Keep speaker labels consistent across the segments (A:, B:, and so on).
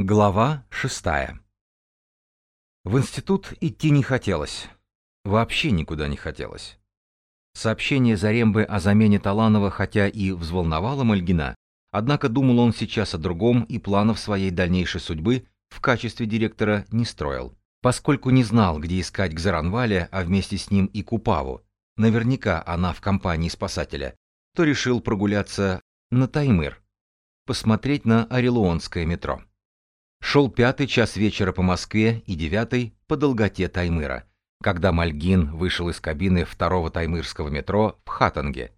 A: Глава шестая В институт идти не хотелось. Вообще никуда не хотелось. Сообщение Зарембы о замене Таланова хотя и взволновало Мальгина, однако думал он сейчас о другом и планов своей дальнейшей судьбы в качестве директора не строил. Поскольку не знал, где искать Гзаранваля, а вместе с ним и Купаву, наверняка она в компании спасателя, то решил прогуляться на Таймыр, посмотреть на Орелуонское метро. Шел пятый час вечера по Москве и девятый по долготе Таймыра, когда Мальгин вышел из кабины второго таймырского метро в Хатанге.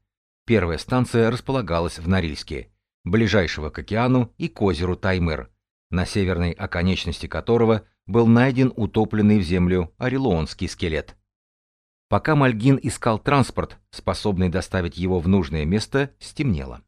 A: Первая станция располагалась в Норильске, ближайшего к океану и к озеру Таймыр, на северной оконечности которого был найден утопленный в землю орелуонский скелет. Пока Мальгин искал транспорт, способный доставить его в нужное место, стемнело.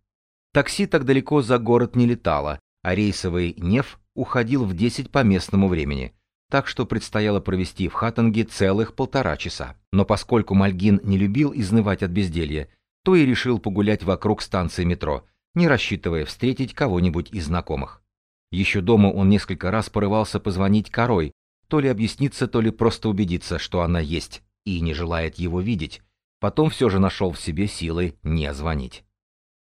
A: Такси так далеко за город не летало, а рейсовый НЕФ уходил в 10 по местному времени, так что предстояло провести в Хаттанге целых полтора часа. Но поскольку Мальгин не любил изнывать от безделья, то и решил погулять вокруг станции метро, не рассчитывая встретить кого-нибудь из знакомых. Еще дома он несколько раз порывался позвонить Корой, то ли объясниться, то ли просто убедиться, что она есть, и не желает его видеть. Потом все же нашел в себе силы не звонить.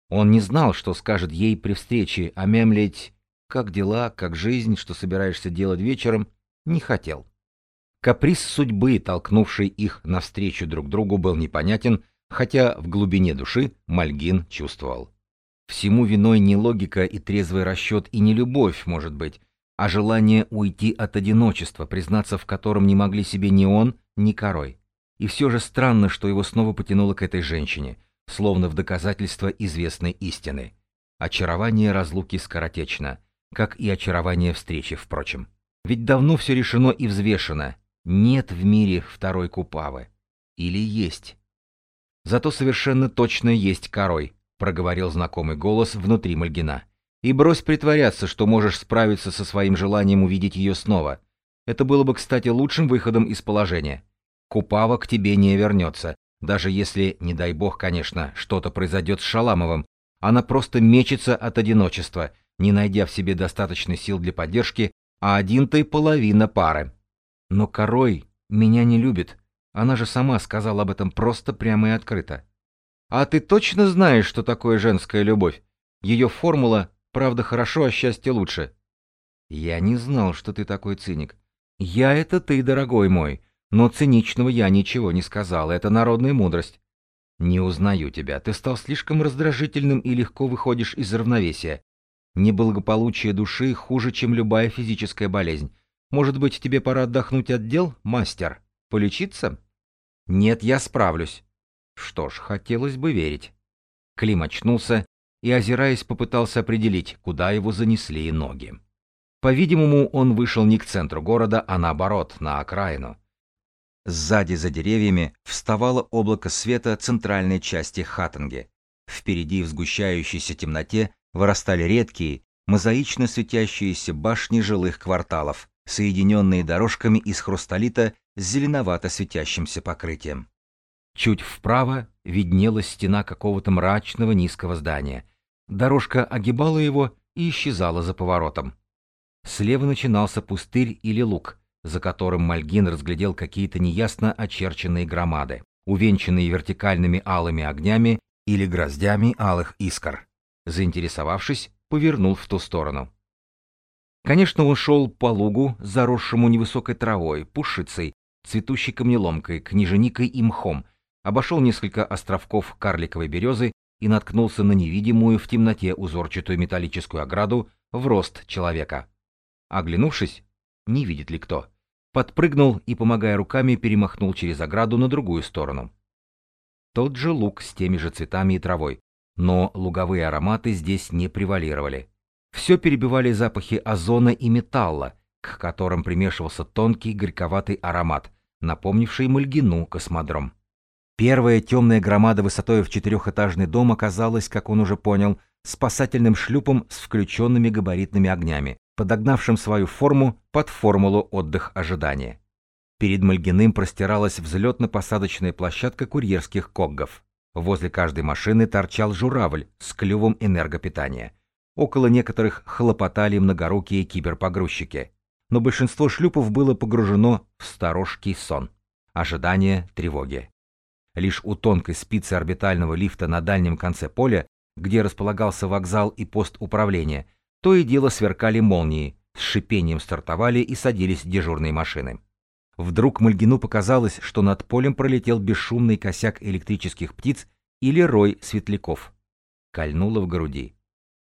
A: Он не знал, что скажет ей при встрече, а мемлить как дела, как жизнь, что собираешься делать вечером, не хотел. Каприз судьбы, толкнувший их навстречу друг другу, был непонятен, хотя в глубине души Мальгин чувствовал. Всему виной не логика и трезвый расчет и не любовь, может быть, а желание уйти от одиночества, признаться в котором не могли себе ни он, ни Корой. И все же странно, что его снова потянуло к этой женщине, словно в доказательство известной истины. Очарование разлуки скоротечно, как и очарование встречи, впрочем. Ведь давно все решено и взвешено. Нет в мире второй Купавы. Или есть? Зато совершенно точно есть Корой, проговорил знакомый голос внутри Мальгина. И брось притворяться, что можешь справиться со своим желанием увидеть ее снова. Это было бы, кстати, лучшим выходом из положения. Купава к тебе не вернется, даже если, не дай бог, конечно, что-то произойдет с Шаламовым. Она просто мечется от одиночества, не найдя в себе достаточной сил для поддержки, а один-то и половина пары. Но Корой меня не любит. Она же сама сказала об этом просто прямо и открыто. А ты точно знаешь, что такое женская любовь? Ее формула «правда хорошо, а счастье лучше». Я не знал, что ты такой циник. Я это ты, дорогой мой, но циничного я ничего не сказал, это народная мудрость. Не узнаю тебя, ты стал слишком раздражительным и легко выходишь из равновесия. Неблагополучие души хуже, чем любая физическая болезнь. Может быть, тебе пора отдохнуть от дел, мастер? Полечиться? Нет, я справлюсь. Что ж, хотелось бы верить. Клим очнулся и, озираясь, попытался определить, куда его занесли ноги. По-видимому, он вышел не к центру города, а наоборот, на окраину. Сзади за деревьями вставало облако света центральной части Хаттенге. Впереди в сгущающейся темноте вырастали редкие, мозаично светящиеся башни жилых кварталов, соединенные дорожками из хрусталита с зеленовато светящимся покрытием. Чуть вправо виднелась стена какого-то мрачного низкого здания. Дорожка огибала его и исчезала за поворотом. Слева начинался пустырь или луг, за которым Мальгин разглядел какие-то неясно очерченные громады, увенчанные вертикальными алыми огнями или гроздями алых искр. Заинтересовавшись, повернул в ту сторону. Конечно, он шел по лугу, заросшему невысокой травой, пушицей, цветущей камнеломкой, книженикой и мхом, обошел несколько островков карликовой березы и наткнулся на невидимую в темноте узорчатую металлическую ограду в рост человека. Оглянувшись, не видит ли кто, подпрыгнул и, помогая руками, перемахнул через ограду на другую сторону. Тот же луг с теми же цветами и травой, но луговые ароматы здесь не превалировали. Все перебивали запахи озона и металла, к которым примешивался тонкий горьковатый аромат, напомнивший Мальгину космодром. Первая темная громада высотой в четырехэтажный дом оказалась, как он уже понял, спасательным шлюпом с включенными габаритными огнями, подогнавшим свою форму под формулу отдых ожидания. Перед Мальгиным простиралась взлетно-посадочная площадка курьерских коггов. Возле каждой машины торчал журавль с клювом энергопитания. Около некоторых хлопотали многорукие киберпогрузчики. Но большинство шлюпов было погружено в сторожкий сон. Ожидание тревоги. Лишь у тонкой спицы орбитального лифта на дальнем конце поля, где располагался вокзал и пост управления, то и дело сверкали молнии, с шипением стартовали и садились дежурные машины. Вдруг Мальгину показалось, что над полем пролетел бесшумный косяк электрических птиц или рой светляков. Кольнуло в груди.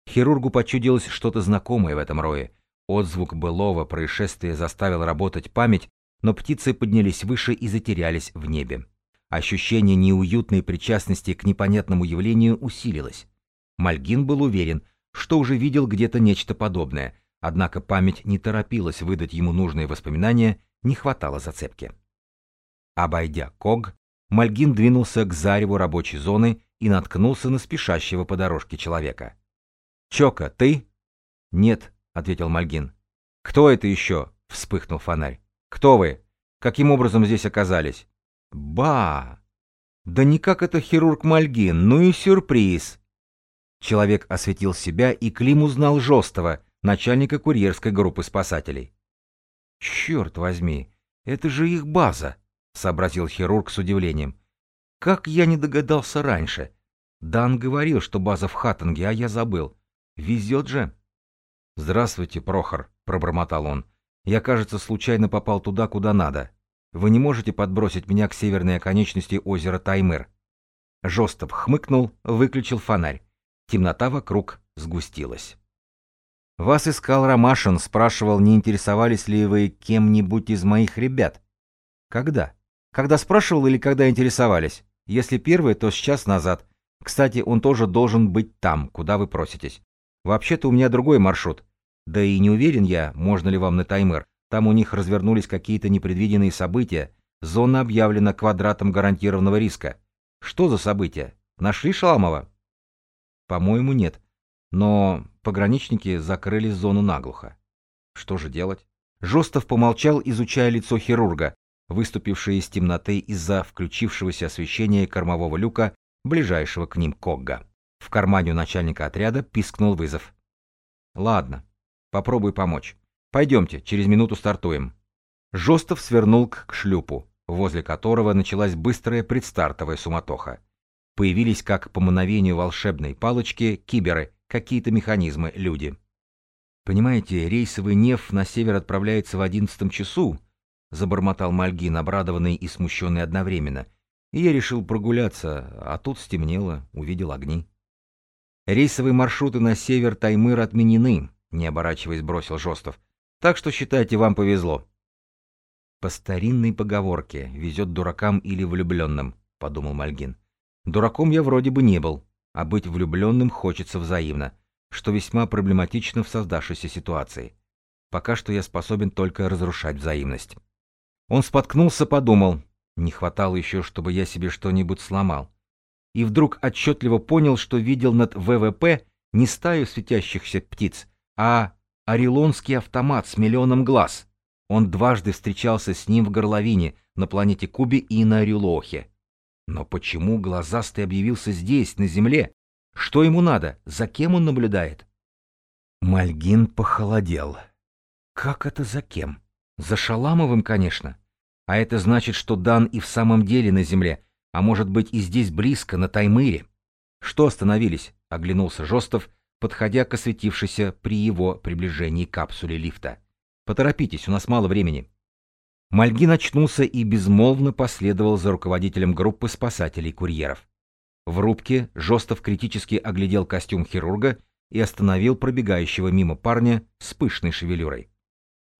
A: Хирургу почудилось что-то знакомое в этом рое. Отзвук былого происшествия заставил работать память, но птицы поднялись выше и затерялись в небе. Ощущение неуютной причастности к непонятному явлению усилилось. Мальгин был уверен, что уже видел где-то нечто подобное, однако память не торопилась выдать ему нужные воспоминания не хватало зацепки. Обойдя Ког, Мальгин двинулся к зареву рабочей зоны и наткнулся на спешащего по дорожке человека. «Чока, ты?» «Нет», — ответил Мальгин. «Кто это еще?» — вспыхнул фонарь. «Кто вы? Каким образом здесь оказались?» «Ба! Да никак это хирург Мальгин, ну и сюрприз!» Человек осветил себя, и Клим узнал Жостова, начальника курьерской группы спасателей. «Черт возьми, это же их база!» — сообразил хирург с удивлением. «Как я не догадался раньше? Дан говорил, что база в Хаттинге, а я забыл. Везет же!» «Здравствуйте, Прохор», — пробормотал он. «Я, кажется, случайно попал туда, куда надо. Вы не можете подбросить меня к северной оконечности озера Таймыр?» Жостов хмыкнул, выключил фонарь. Темнота вокруг сгустилась. Вас искал Ромашин, спрашивал, не интересовались ли вы кем-нибудь из моих ребят. Когда? Когда спрашивал или когда интересовались? Если первый, то сейчас назад. Кстати, он тоже должен быть там, куда вы проситесь. Вообще-то у меня другой маршрут. Да и не уверен я, можно ли вам на таймер. Там у них развернулись какие-то непредвиденные события. Зона объявлена квадратом гарантированного риска. Что за события? Нашли Шаламова? По-моему, нет. Но пограничники закрыли зону наглухо. Что же делать? Жостов помолчал, изучая лицо хирурга, выступившее из темноты из-за включившегося освещения кормового люка, ближайшего к ним Когга. В кармане у начальника отряда пискнул вызов. «Ладно, попробуй помочь. Пойдемте, через минуту стартуем». Жостов свернул к шлюпу, возле которого началась быстрая предстартовая суматоха. Появились, как по мановению волшебной палочки, киберы, какие-то механизмы, люди. «Понимаете, рейсовый НЕФ на север отправляется в одиннадцатом часу», забормотал Мальгин, обрадованный и смущенный одновременно. И я решил прогуляться, а тут стемнело, увидел огни. «Рейсовые маршруты на север Таймыр отменены», не оборачиваясь, бросил Жостов. «Так что, считайте, вам повезло». «По старинной поговорке, везет дуракам или влюбленным», — подумал Мальгин. «Дураком я вроде бы не был, а быть влюбленным хочется взаимно, что весьма проблематично в создавшейся ситуации. Пока что я способен только разрушать взаимность. Он споткнулся, подумал, не хватало еще, чтобы я себе что-нибудь сломал. И вдруг отчетливо понял, что видел над ВВП не стаю светящихся птиц, а орелонский автомат с миллионом глаз. Он дважды встречался с ним в горловине, на планете Кубе и на Рюлохе. Но почему глазастый объявился здесь, на земле? Что ему надо? За кем он наблюдает? Мальгин похолодел. Как это за кем? За Шаламовым, конечно. А это значит, что Дан и в самом деле на земле, а может быть и здесь близко, на Таймыре. Что остановились? Оглянулся Жостов, подходя к осветившейся при его приближении капсуле лифта. Поторопитесь, у нас мало времени. Мальгин очнулся и безмолвно последовал за руководителем группы спасателей-курьеров. В рубке Жостов критически оглядел костюм хирурга и остановил пробегающего мимо парня с пышной шевелюрой.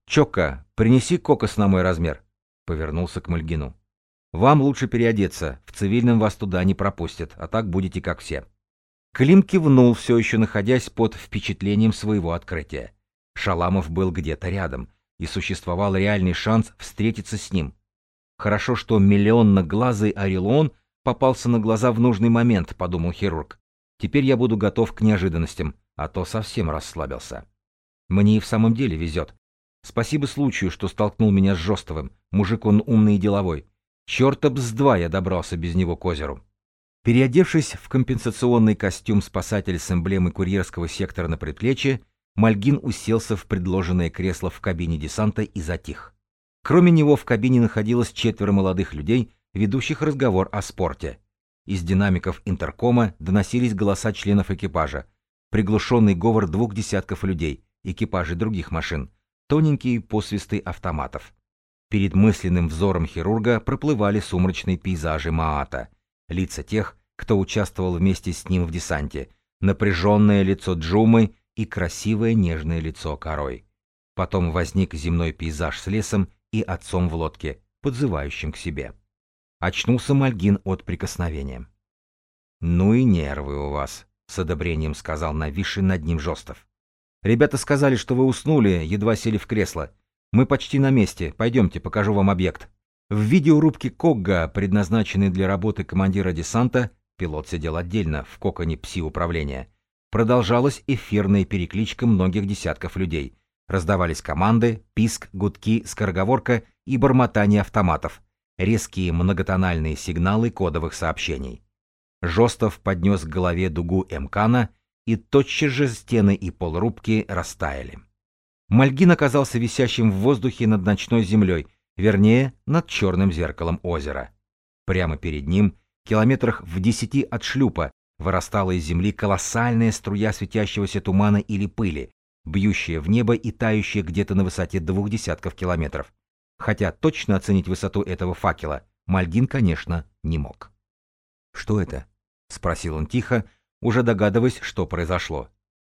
A: «Чокка, принеси кокос на мой размер», — повернулся к Мальгину. «Вам лучше переодеться, в цивильном вас туда не пропустят, а так будете как все». Клим кивнул, все еще находясь под впечатлением своего открытия. Шаламов был где-то рядом, и существовал реальный шанс встретиться с ним. Хорошо, что миллионноглазый Орелон попался на глаза в нужный момент, подумал хирург. Теперь я буду готов к неожиданностям, а то совсем расслабился. Мне и в самом деле везет. Спасибо случаю, что столкнул меня с Жостовым. Мужик он умный и деловой. Чёрта б с два я добрался без него к озеру. Переодевшись в компенсационный костюм спасателя с эмблемой курьерского сектора на предплечье, Мальгин уселся в предложенное кресло в кабине десанта и затих. Кроме него в кабине находилось четверо молодых людей, ведущих разговор о спорте. Из динамиков интеркома доносились голоса членов экипажа, приглушенный говор двух десятков людей, экипажей других машин, тоненькие посвисты автоматов. Перед мысленным взором хирурга проплывали сумрачные пейзажи Маата, лица тех, кто участвовал вместе с ним в десанте, напряженное лицо Джумы и красивое нежное лицо Корой. Потом возник земной пейзаж с лесом и отцом в лодке, подзывающим к себе. Очнулся Мальгин от прикосновения. «Ну и нервы у вас», — с одобрением сказал нависший над ним Жостов. «Ребята сказали, что вы уснули, едва сели в кресло. Мы почти на месте. Пойдемте, покажу вам объект. В видеорубке Когга, предназначенной для работы командира десанта, пилот сидел отдельно, в коконе пси-управления, продолжалась эфирная перекличка многих десятков людей. Раздавались команды, писк, гудки, скороговорка и бормотание автоматов, резкие многотональные сигналы кодовых сообщений. Жостов поднес к голове дугу Эмкана, и тотчас же стены и полрубки растаяли. Мальгин оказался висящим в воздухе над ночной землей, вернее, над черным зеркалом озера. Прямо перед ним, километрах в десяти от шлюпа, вырастала из земли колоссальная струя светящегося тумана или пыли, бьющая в небо и тающая где-то на высоте двух десятков километров. Хотя точно оценить высоту этого факела Мальгин, конечно, не мог. «Что это?» — спросил он тихо, уже догадываясь, что произошло.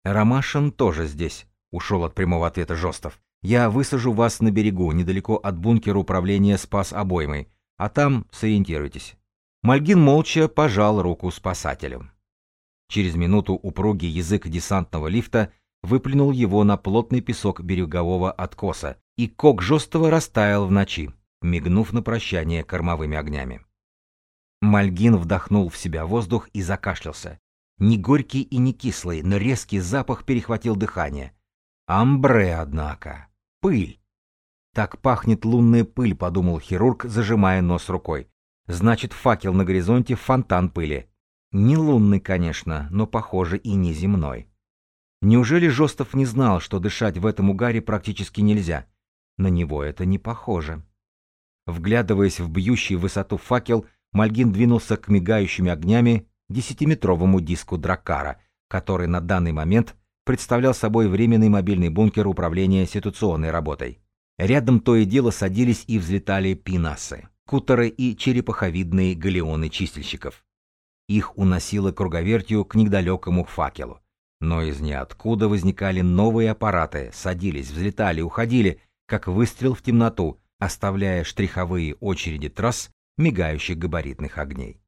A: «Ромашин тоже здесь», ушел от прямого ответа Жостов. Я высажу вас на берегу, недалеко от бункера управления спас обоймой, а там сориентируйтесь. Мальгин молча пожал руку спасателю. Через минуту упругий язык десантного лифта выплюнул его на плотный песок берегового откоса, и кок Жостова растаял в ночи, мигнув на прощание кормовыми огнями. Мальгин вдохнул в себя воздух и закашлялся. Не горький и не кислый, но резкий запах перехватил дыхание. Амбре, однако. Пыль. Так пахнет лунная пыль, подумал хирург, зажимая нос рукой. Значит, факел на горизонте — фонтан пыли. Не лунный, конечно, но, похоже, и не земной. Неужели Жостов не знал, что дышать в этом угаре практически нельзя? На него это не похоже. Вглядываясь в бьющий высоту факел, Мальгин двинулся к мигающими огнями десятиметровому диску Дракара, который на данный момент представлял собой временный мобильный бункер управления ситуационной работой. Рядом то и дело садились и взлетали пинасы, кутеры и черепаховидные галеоны чистильщиков. Их уносило круговертью к недалекому факелу. Но из ниоткуда возникали новые аппараты, садились, взлетали, уходили, как выстрел в темноту, оставляя штриховые очереди трасс мигающих габаритных огней.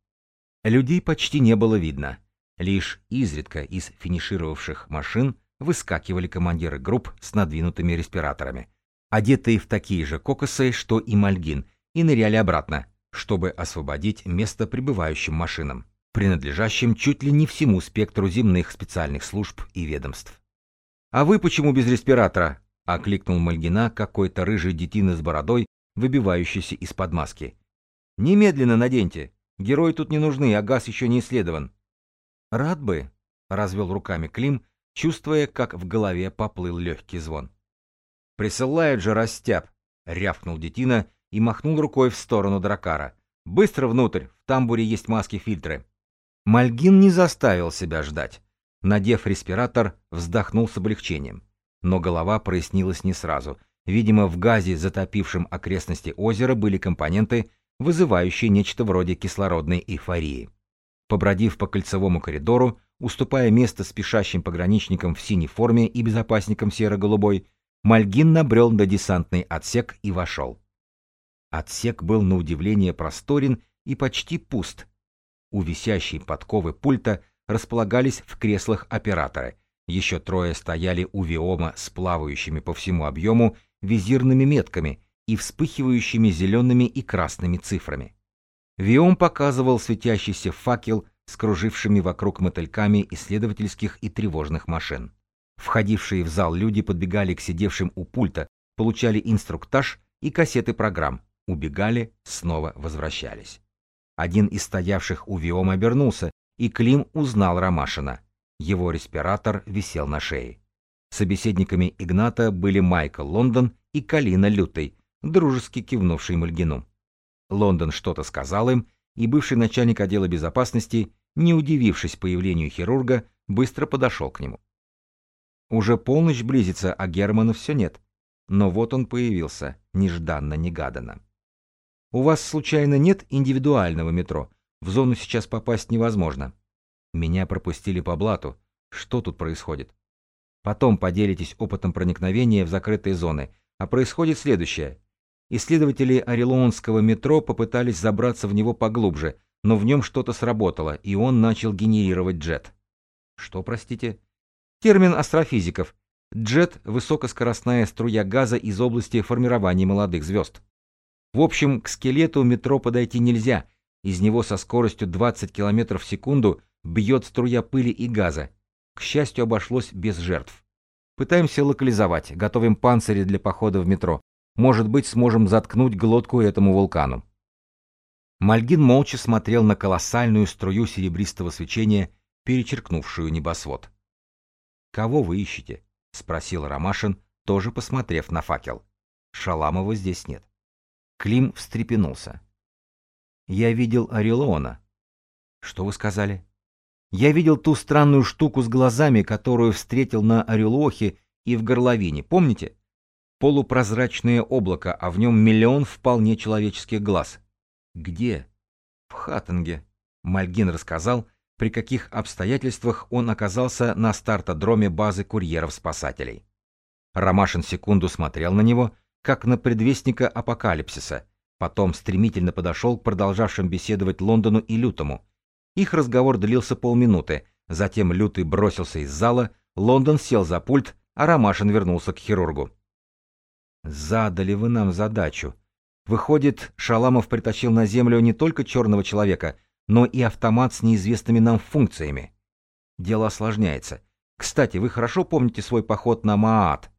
A: Людей почти не было видно. Лишь изредка из финишировавших машин выскакивали командиры групп с надвинутыми респираторами, одетые в такие же кокосы, что и Мальгин, и ныряли обратно, чтобы освободить место прибывающим машинам, принадлежащим чуть ли не всему спектру земных специальных служб и ведомств. «А вы почему без респиратора?» — окликнул Мальгина какой-то рыжий детина с бородой, выбивающийся из-под маски. «Немедленно наденьте. Герои тут не нужны, а газ еще не исследован». «Рад бы», — развел руками Клим, чувствуя, как в голове поплыл легкий звон. «Присылают же растяп!» — рявкнул детина и махнул рукой в сторону дракара. «Быстро внутрь, в тамбуре есть маски-фильтры». Мальгин не заставил себя ждать. Надев респиратор, вздохнул с облегчением. Но голова прояснилась не сразу. Видимо, в газе, затопившем окрестности озера, были компоненты, вызывающие нечто вроде кислородной эйфории. Побродив по кольцевому коридору, уступая место спешащим пограничникам в синей форме и безопасникам серо-голубой, Мальгин набрел на десантный отсек и вошел. Отсек был на удивление просторен и почти пуст. У висящей подковы пульта располагались в креслах операторы. Еще трое стояли у виома с плавающими по всему объему визирными метками и вспыхивающими зелеными и красными цифрами. Виом показывал светящийся факел с кружившими вокруг мотыльками исследовательских и тревожных машин. Входившие в зал люди подбегали к сидевшим у пульта, получали инструктаж и кассеты программ, убегали, снова возвращались. Один из стоявших у Виома обернулся, и Клим узнал Ромашина. Его респиратор висел на шее. Собеседниками Игната были Майкл Лондон и Калина Лютый, дружески кивнувший Мальгину. Лондон что-то сказал им, и бывший начальник отдела безопасности, не удивившись появлению хирурга, быстро подошел к нему. Уже полночь близится, а Германа все нет. Но вот он появился, нежданно-негаданно. У вас, случайно, нет индивидуального метро? В зону сейчас попасть невозможно. Меня пропустили по блату. Что тут происходит? Потом поделитесь опытом проникновения в закрытые зоны. А происходит следующее. Исследователи Орелонского метро попытались забраться в него поглубже, но в нем что-то сработало, и он начал генерировать джет. Что, простите? Термин астрофизиков. Джет – высокоскоростная струя газа из области формирования молодых звезд. В общем, к скелету метро подойти нельзя. Из него со скоростью 20 км в секунду бьет струя пыли и газа. К счастью, обошлось без жертв. Пытаемся локализовать, готовим панцири для похода в метро. Может быть, сможем заткнуть глотку этому вулкану. Мальгин молча смотрел на колоссальную струю серебристого свечения, перечеркнувшую небосвод. «Кого вы ищете?» — спросил Ромашин, тоже посмотрев на факел. «Шаламова здесь нет». Клим встрепенулся. «Я видел Орелона». «Что вы сказали?» Я видел ту странную штуку с глазами, которую встретил на Орелохе и в горловине, помните? Полупрозрачное облако, а в нем миллион вполне человеческих глаз. Где? В Хаттенге. Мальгин рассказал, при каких обстоятельствах он оказался на стартодроме базы курьеров-спасателей. Ромашин секунду смотрел на него, как на предвестника апокалипсиса, потом стремительно подошел к продолжавшим беседовать Лондону и Лютому, их разговор длился полминуты, затем Лютый бросился из зала, Лондон сел за пульт, а Ромашин вернулся к хирургу. «Задали вы нам задачу. Выходит, Шаламов притащил на Землю не только черного человека, но и автомат с неизвестными нам функциями. Дело осложняется. Кстати, вы хорошо помните свой поход на Маат?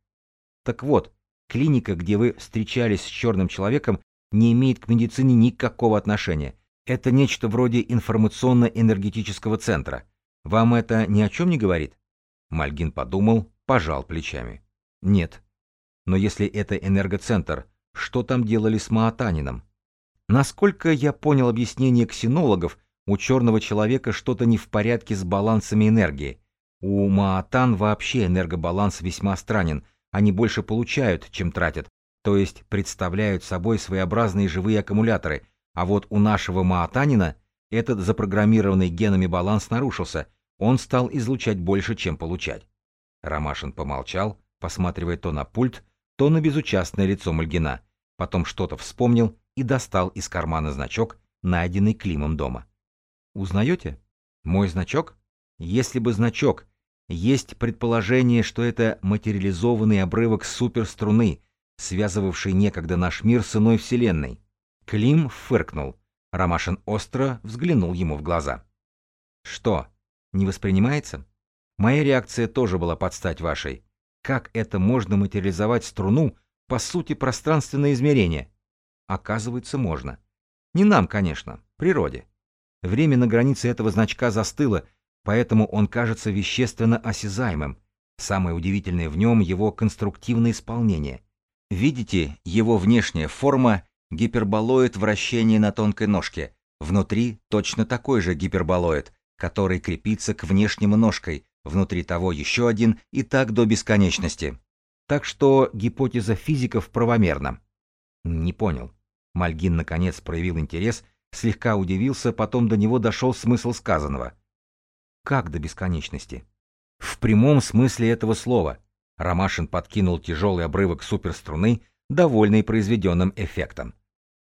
A: Так вот, клиника, где вы встречались с черным человеком, не имеет к медицине никакого отношения. Это нечто вроде информационно-энергетического центра. Вам это ни о чем не говорит? Мальгин подумал, пожал плечами. Нет. Но если это энергоцентр, что там делали с Маатанином? Насколько я понял объяснение ксенологов, у черного человека что-то не в порядке с балансами энергии. У Маатан вообще энергобаланс весьма странен, они больше получают, чем тратят, то есть представляют собой своеобразные живые аккумуляторы – а вот у нашего Маатанина этот запрограммированный генами баланс нарушился, он стал излучать больше, чем получать. Ромашин помолчал, посматривая то на пульт, то на безучастное лицо Мальгина, потом что-то вспомнил и достал из кармана значок, найденный Климом дома. «Узнаете? Мой значок? Если бы значок. Есть предположение, что это материализованный обрывок суперструны, связывавший некогда наш мир с иной вселенной. Клим фыркнул. Ромашин остро взглянул ему в глаза. «Что, не воспринимается? Моя реакция тоже была под стать вашей. Как это можно материализовать струну, по сути, пространственное измерение? Оказывается, можно. Не нам, конечно, природе. Время на границе этого значка застыло, поэтому он кажется вещественно осязаемым. Самое удивительное в нем его конструктивное исполнение. Видите, его внешняя форма гиперболоид вращения на тонкой ножке. Внутри точно такой же гиперболоид, который крепится к внешнему ножкой, внутри того еще один и так до бесконечности. Так что гипотеза физиков правомерна. Не понял. Мальгин наконец проявил интерес, слегка удивился, потом до него дошел смысл сказанного. Как до бесконечности? В прямом смысле этого слова. Ромашин подкинул тяжелый обрывок суперструны, довольный произведенным эффектом.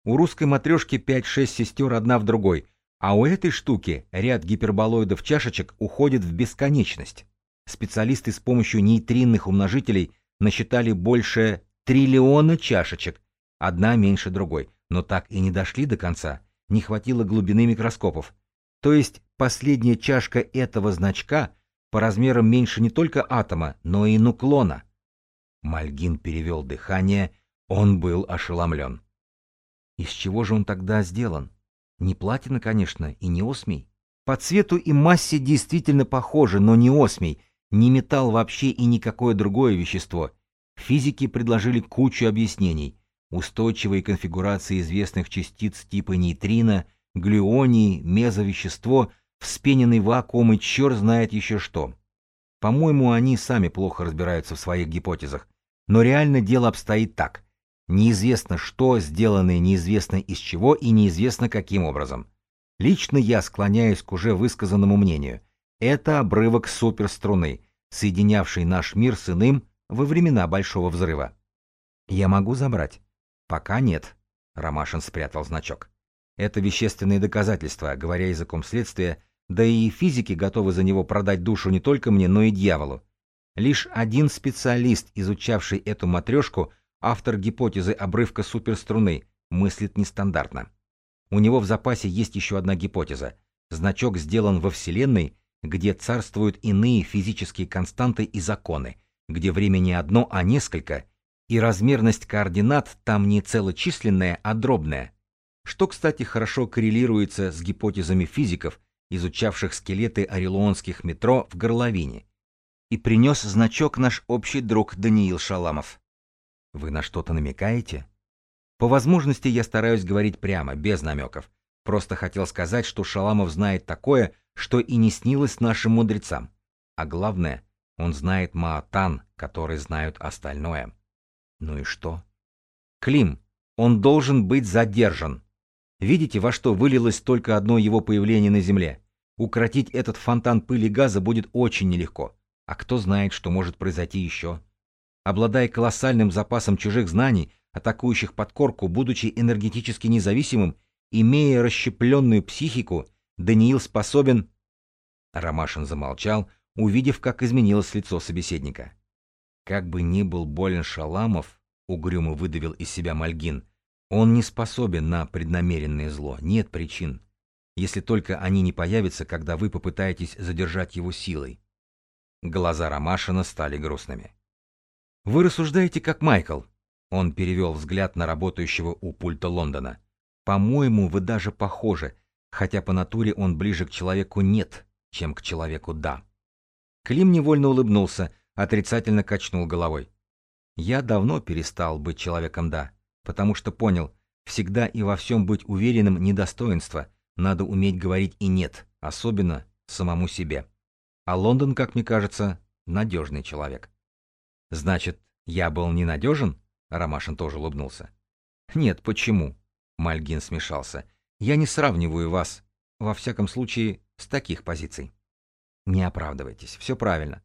A: У русской матрешки 5-6 сестер одна в другой, а у этой штуки ряд гиперболоидов чашечек уходит в бесконечность. Специалисты с помощью нейтринных умножителей насчитали больше триллиона чашечек, одна меньше другой, но так и не дошли до конца, не хватило глубины микроскопов. То есть последняя чашка этого значка по размерам меньше не только атома, но и нуклона. Мальгин перевел дыхание, он был ошеломлен. Из чего же он тогда сделан? Не платина, конечно, и не осмий. По цвету и массе действительно похоже, но не осмий, не металл вообще и никакое другое вещество. Физики предложили кучу объяснений. Устойчивые конфигурации известных частиц типа нейтрино, глюоний, мезовещество, вспененный вакуум и черт знает еще что. По-моему, они сами плохо разбираются в своих гипотезах. Но реально дело обстоит так. Неизвестно что, сделанное неизвестно из чего и неизвестно каким образом. Лично я склоняюсь к уже высказанному мнению. Это обрывок суперструны, соединявший наш мир с иным во времена Большого Взрыва. Я могу забрать? Пока нет. Ромашин спрятал значок. Это вещественные доказательства, говоря языком следствия, да и физики готовы за него продать душу не только мне, но и дьяволу. Лишь один специалист, изучавший эту матрешку, автор гипотезы обрывка суперструны, мыслит нестандартно. У него в запасе есть еще одна гипотеза. Значок сделан во Вселенной, где царствуют иные физические константы и законы, где время не одно, а несколько, и размерность координат там не целочисленная, а дробная. Что, кстати, хорошо коррелируется с гипотезами физиков, изучавших скелеты орелонских метро в горловине. И принес значок наш общий друг Даниил Шаламов. Вы на что-то намекаете? По возможности я стараюсь говорить прямо, без намеков. Просто хотел сказать, что Шаламов знает такое, что и не снилось нашим мудрецам. А главное, он знает Маатан, который знают остальное. Ну и что? Клим, он должен быть задержан. Видите, во что вылилось только одно его появление на Земле? Укротить этот фонтан пыли газа будет очень нелегко. А кто знает, что может произойти еще? Обладая колоссальным запасом чужих знаний, атакующих подкорку, будучи энергетически независимым, имея расщепленную психику, Даниил способен... Ромашин замолчал, увидев, как изменилось лицо собеседника. Как бы ни был болен Шаламов, угрюмо выдавил из себя Мальгин, он не способен на преднамеренное зло, нет причин. Если только они не появятся, когда вы попытаетесь задержать его силой. Глаза Ромашина стали грустными. «Вы рассуждаете как Майкл», — он перевел взгляд на работающего у пульта Лондона. «По-моему, вы даже похожи, хотя по натуре он ближе к человеку «нет», чем к человеку «да». Клим невольно улыбнулся, отрицательно качнул головой. «Я давно перестал быть человеком «да», потому что понял, всегда и во всем быть уверенным недостоинство, надо уметь говорить и «нет», особенно самому себе. А Лондон, как мне кажется, надежный человек. Значит, я был ненадежен? Ромашин тоже улыбнулся. Нет, почему? Мальгин смешался. Я не сравниваю вас, во всяком случае, с таких позиций. Не оправдывайтесь, все правильно.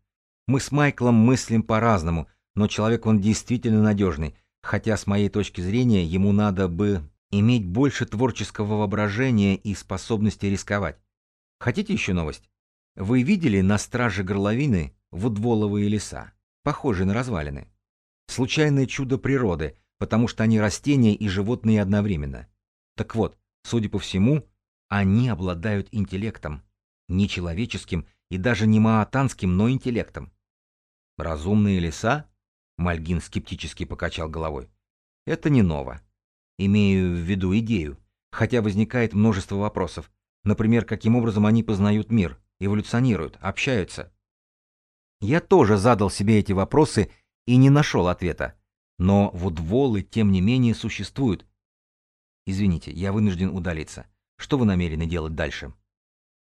A: Мы с Майклом мыслим по-разному, но человек он действительно надежный, хотя с моей точки зрения ему надо бы иметь больше творческого воображения и способности рисковать. Хотите еще новость? Вы видели на страже горловины вудволовые леса, похожие на развалины? Случайное чудо природы, потому что они растения и животные одновременно. Так вот, судя по всему, они обладают интеллектом. Не человеческим и даже не маатанским, но интеллектом. Разумные леса? Мальгин скептически покачал головой. Это не ново. Имею в виду идею. Хотя возникает множество вопросов. Например, каким образом они познают мир, эволюционируют, общаются. Я тоже задал себе эти вопросы и не нашел ответа. Но вудволы, тем не менее, существуют. Извините, я вынужден удалиться. Что вы намерены делать дальше?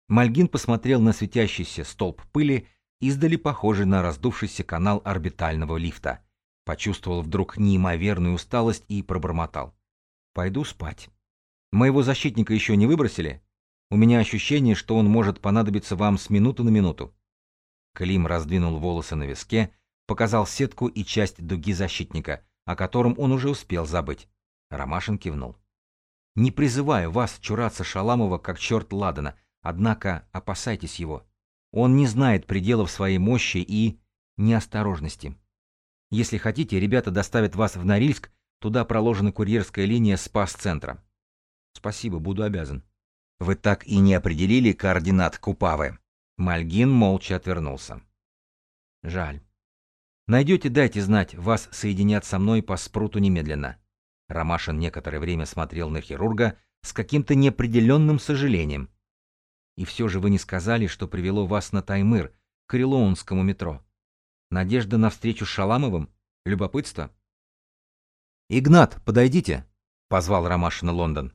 A: Мальгин посмотрел на светящийся столб пыли, издали похожий на раздувшийся канал орбитального лифта. Почувствовал вдруг неимоверную усталость и пробормотал. «Пойду спать. Моего защитника еще не выбросили?» У меня ощущение, что он может понадобиться вам с минуты на минуту. Клим раздвинул волосы на виске, показал сетку и часть дуги защитника, о котором он уже успел забыть. Ромашин кивнул. «Не призываю вас чураться Шаламова, как черт Ладана, однако опасайтесь его. Он не знает пределов своей мощи и неосторожности. Если хотите, ребята доставят вас в Норильск, туда проложена курьерская линия Спас-центра. Спасибо, буду обязан. Вы так и не определили координат Купавы. Мальгин молча отвернулся. Жаль. Найдете, дайте знать, вас соединят со мной по спруту немедленно. Ромашин некоторое время смотрел на хирурга с каким-то неопределенным сожалением. «И все же вы не сказали, что привело вас на Таймыр, к Орелоунскому метро. Надежда на встречу с Шаламовым? Любопытство?» «Игнат, подойдите!» — позвал Ромашина Лондон.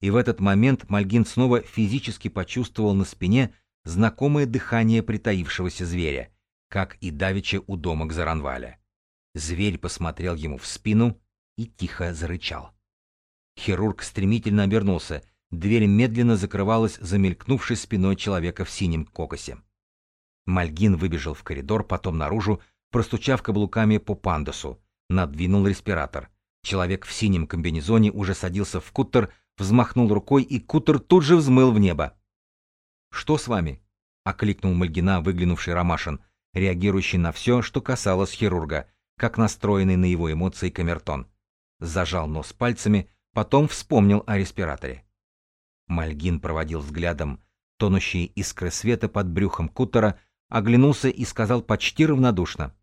A: И в этот момент Мальгин снова физически почувствовал на спине знакомое дыхание притаившегося зверя, как и давеча у дома Гзаранваля. Зверь посмотрел ему в спину и тихо зарычал. Хирург стремительно обернулся, дверь медленно закрывалась замелькнувшей спиной человека в синем кокосе. Мальгин выбежал в коридор, потом наружу, простучав каблуками по пандусу, надвинул респиратор. Человек в синем комбинезоне уже садился в куттер, взмахнул рукой, и куттер тут же взмыл в небо. «Что с вами?» — окликнул Мальгина, выглянувший Ромашин, реагирующий на все, что касалось хирурга, как настроенный на его эмоции камертон. Зажал нос пальцами, потом вспомнил о респираторе. Мальгин проводил взглядом тонущие искры света под брюхом кутера, оглянулся и сказал почти равнодушно.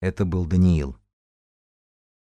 A: Это был Даниил.